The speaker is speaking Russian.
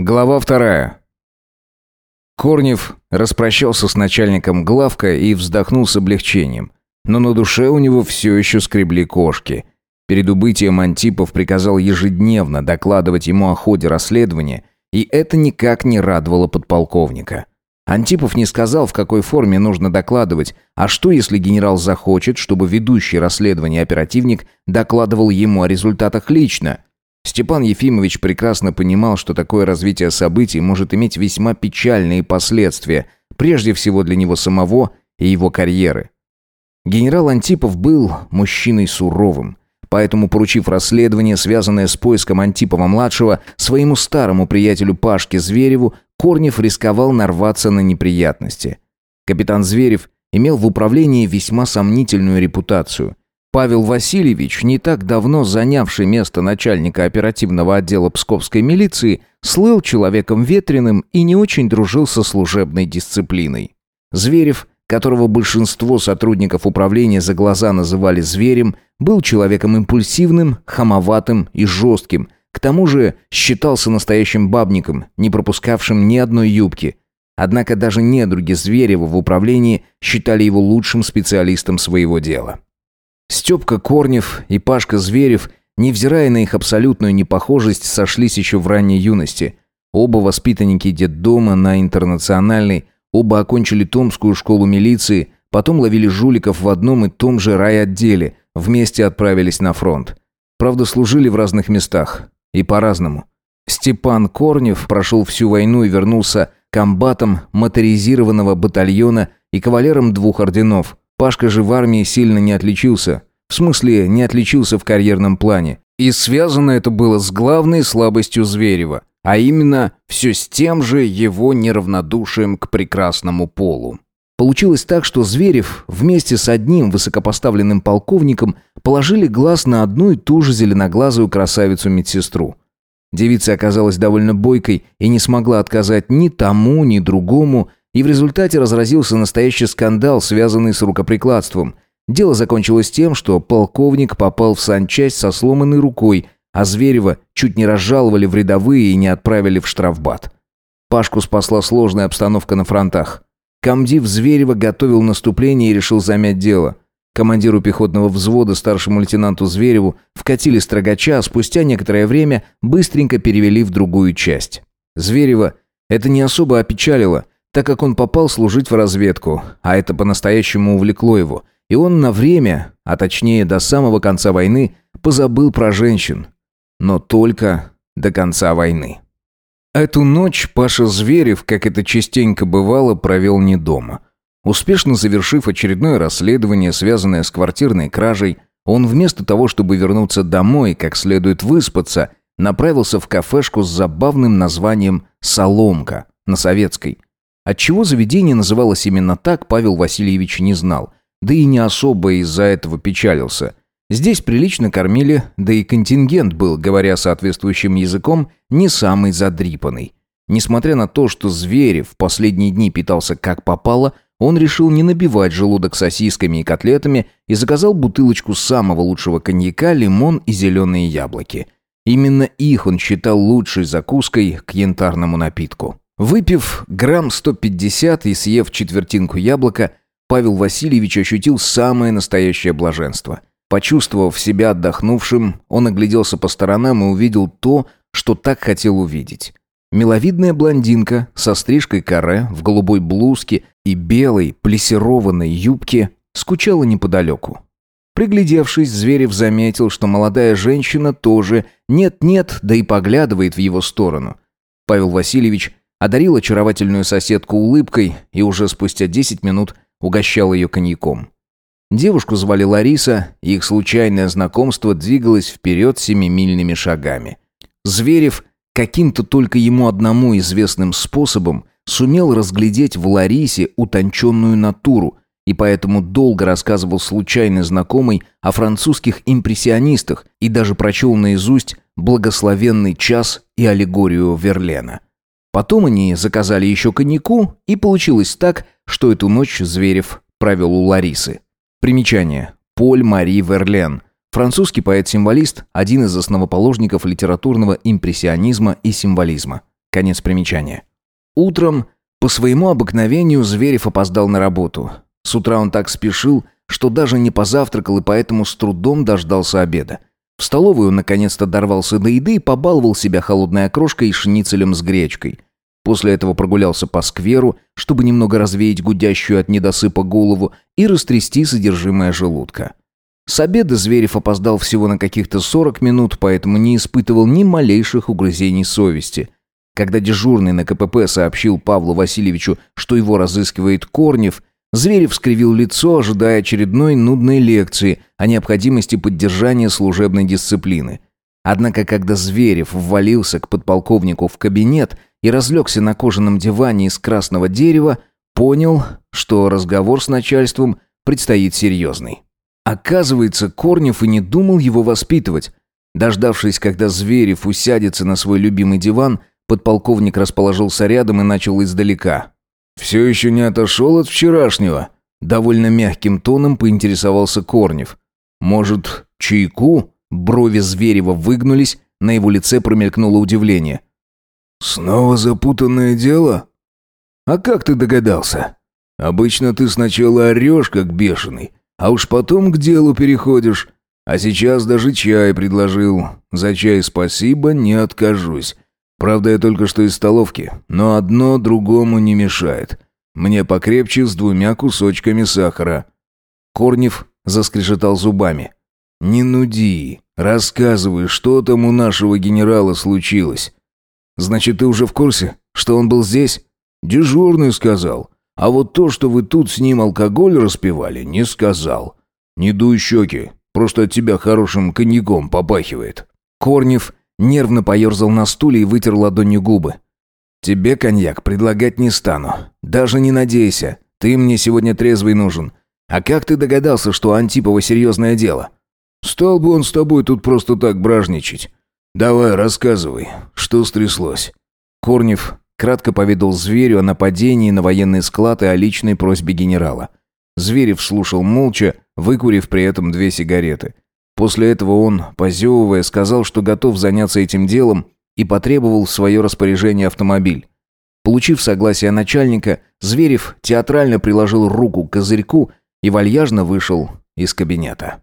Глава вторая. Корнев распрощался с начальником главка и вздохнул с облегчением. Но на душе у него все еще скребли кошки. Перед убытием Антипов приказал ежедневно докладывать ему о ходе расследования, и это никак не радовало подполковника. Антипов не сказал, в какой форме нужно докладывать, а что, если генерал захочет, чтобы ведущий расследование оперативник докладывал ему о результатах лично – Степан Ефимович прекрасно понимал, что такое развитие событий может иметь весьма печальные последствия, прежде всего для него самого и его карьеры. Генерал Антипов был мужчиной суровым, поэтому, поручив расследование, связанное с поиском Антипова-младшего, своему старому приятелю Пашке Звереву, Корнев рисковал нарваться на неприятности. Капитан Зверев имел в управлении весьма сомнительную репутацию – Павел Васильевич, не так давно занявший место начальника оперативного отдела Псковской милиции, слыл человеком ветреным и не очень дружил со служебной дисциплиной. Зверев, которого большинство сотрудников управления за глаза называли зверем, был человеком импульсивным, хамоватым и жестким, к тому же считался настоящим бабником, не пропускавшим ни одной юбки. Однако даже недруги Зверева в управлении считали его лучшим специалистом своего дела. Степка Корнев и Пашка Зверев, невзирая на их абсолютную непохожесть, сошлись еще в ранней юности. Оба воспитанники детдома на интернациональной, оба окончили Томскую школу милиции, потом ловили жуликов в одном и том же райотделе, вместе отправились на фронт. Правда, служили в разных местах. И по-разному. Степан Корнев прошел всю войну и вернулся комбатом моторизированного батальона и кавалером двух орденов – Пашка же в армии сильно не отличился. В смысле, не отличился в карьерном плане. И связано это было с главной слабостью Зверева, а именно все с тем же его неравнодушием к прекрасному полу. Получилось так, что Зверев вместе с одним высокопоставленным полковником положили глаз на одну и ту же зеленоглазую красавицу-медсестру. Девица оказалась довольно бойкой и не смогла отказать ни тому, ни другому, и в результате разразился настоящий скандал, связанный с рукоприкладством. Дело закончилось тем, что полковник попал в санчасть со сломанной рукой, а Зверева чуть не разжаловали в рядовые и не отправили в штрафбат. Пашку спасла сложная обстановка на фронтах. Комдив Зверева готовил наступление и решил замять дело. Командиру пехотного взвода, старшему лейтенанту Звереву, вкатили строгача, а спустя некоторое время быстренько перевели в другую часть. Зверева это не особо опечалило – так как он попал служить в разведку, а это по-настоящему увлекло его, и он на время, а точнее до самого конца войны, позабыл про женщин. Но только до конца войны. Эту ночь Паша Зверев, как это частенько бывало, провел не дома. Успешно завершив очередное расследование, связанное с квартирной кражей, он вместо того, чтобы вернуться домой, как следует выспаться, направился в кафешку с забавным названием «Соломка» на Советской – Отчего заведение называлось именно так, Павел Васильевич не знал. Да и не особо из-за этого печалился. Здесь прилично кормили, да и контингент был, говоря соответствующим языком, не самый задрипанный. Несмотря на то, что Зверев в последние дни питался как попало, он решил не набивать желудок сосисками и котлетами и заказал бутылочку самого лучшего коньяка, лимон и зеленые яблоки. Именно их он считал лучшей закуской к янтарному напитку. Выпив грамм 150 и съев четвертинку яблока, Павел Васильевич ощутил самое настоящее блаженство. Почувствовав себя отдохнувшим, он огляделся по сторонам и увидел то, что так хотел увидеть. Миловидная блондинка со стрижкой каре в голубой блузке и белой плессированной юбке скучала неподалеку. Приглядевшись, Зверев заметил, что молодая женщина тоже нет-нет, да и поглядывает в его сторону. Павел Васильевич одарил очаровательную соседку улыбкой и уже спустя 10 минут угощал ее коньяком. Девушку звали Лариса, и их случайное знакомство двигалось вперед семимильными шагами. Зверев каким-то только ему одному известным способом сумел разглядеть в Ларисе утонченную натуру, и поэтому долго рассказывал случайно знакомый о французских импрессионистах и даже прочел наизусть «Благословенный час» и аллегорию Верлена. Потом они заказали еще коньяку, и получилось так, что эту ночь Зверев провел у Ларисы. Примечание. Поль Мари Верлен. Французский поэт-символист, один из основоположников литературного импрессионизма и символизма. Конец примечания. Утром, по своему обыкновению, Зверев опоздал на работу. С утра он так спешил, что даже не позавтракал и поэтому с трудом дождался обеда. В столовую он наконец-то дорвался до еды и побаловал себя холодной окрошкой и шницелем с гречкой. После этого прогулялся по скверу, чтобы немного развеять гудящую от недосыпа голову и растрясти содержимое желудка. С обеда Зверев опоздал всего на каких-то 40 минут, поэтому не испытывал ни малейших угрызений совести. Когда дежурный на КПП сообщил Павлу Васильевичу, что его разыскивает Корнев, Зверев скривил лицо, ожидая очередной нудной лекции о необходимости поддержания служебной дисциплины. Однако, когда Зверев ввалился к подполковнику в кабинет и разлегся на кожаном диване из красного дерева, понял, что разговор с начальством предстоит серьезный. Оказывается, Корнев и не думал его воспитывать. Дождавшись, когда Зверев усядется на свой любимый диван, подполковник расположился рядом и начал издалека. «Все еще не отошел от вчерашнего?» Довольно мягким тоном поинтересовался Корнев. «Может, чайку?» Брови Зверева выгнулись, на его лице промелькнуло удивление. «Снова запутанное дело?» «А как ты догадался?» «Обычно ты сначала орешь, как бешеный, а уж потом к делу переходишь. А сейчас даже чай предложил. За чай спасибо, не откажусь. Правда, я только что из столовки, но одно другому не мешает. Мне покрепче с двумя кусочками сахара». Корнев заскрежетал зубами. «Не нуди. Рассказывай, что там у нашего генерала случилось». «Значит, ты уже в курсе, что он был здесь?» «Дежурный сказал. А вот то, что вы тут с ним алкоголь распивали, не сказал. Не дуй щеки, просто от тебя хорошим коньяком попахивает». Корнев Нервно поерзал на стуле и вытер ладонью губы. «Тебе коньяк предлагать не стану. Даже не надейся. Ты мне сегодня трезвый нужен. А как ты догадался, что Антипова серьезное дело?» «Стал бы он с тобой тут просто так бражничать. Давай, рассказывай, что стряслось?» Корнев кратко поведал Зверю о нападении на военный склад и о личной просьбе генерала. Зверев слушал молча, выкурив при этом две сигареты – После этого он, позевывая, сказал, что готов заняться этим делом и потребовал в свое распоряжение автомобиль. Получив согласие начальника, Зверев театрально приложил руку к козырьку и вальяжно вышел из кабинета.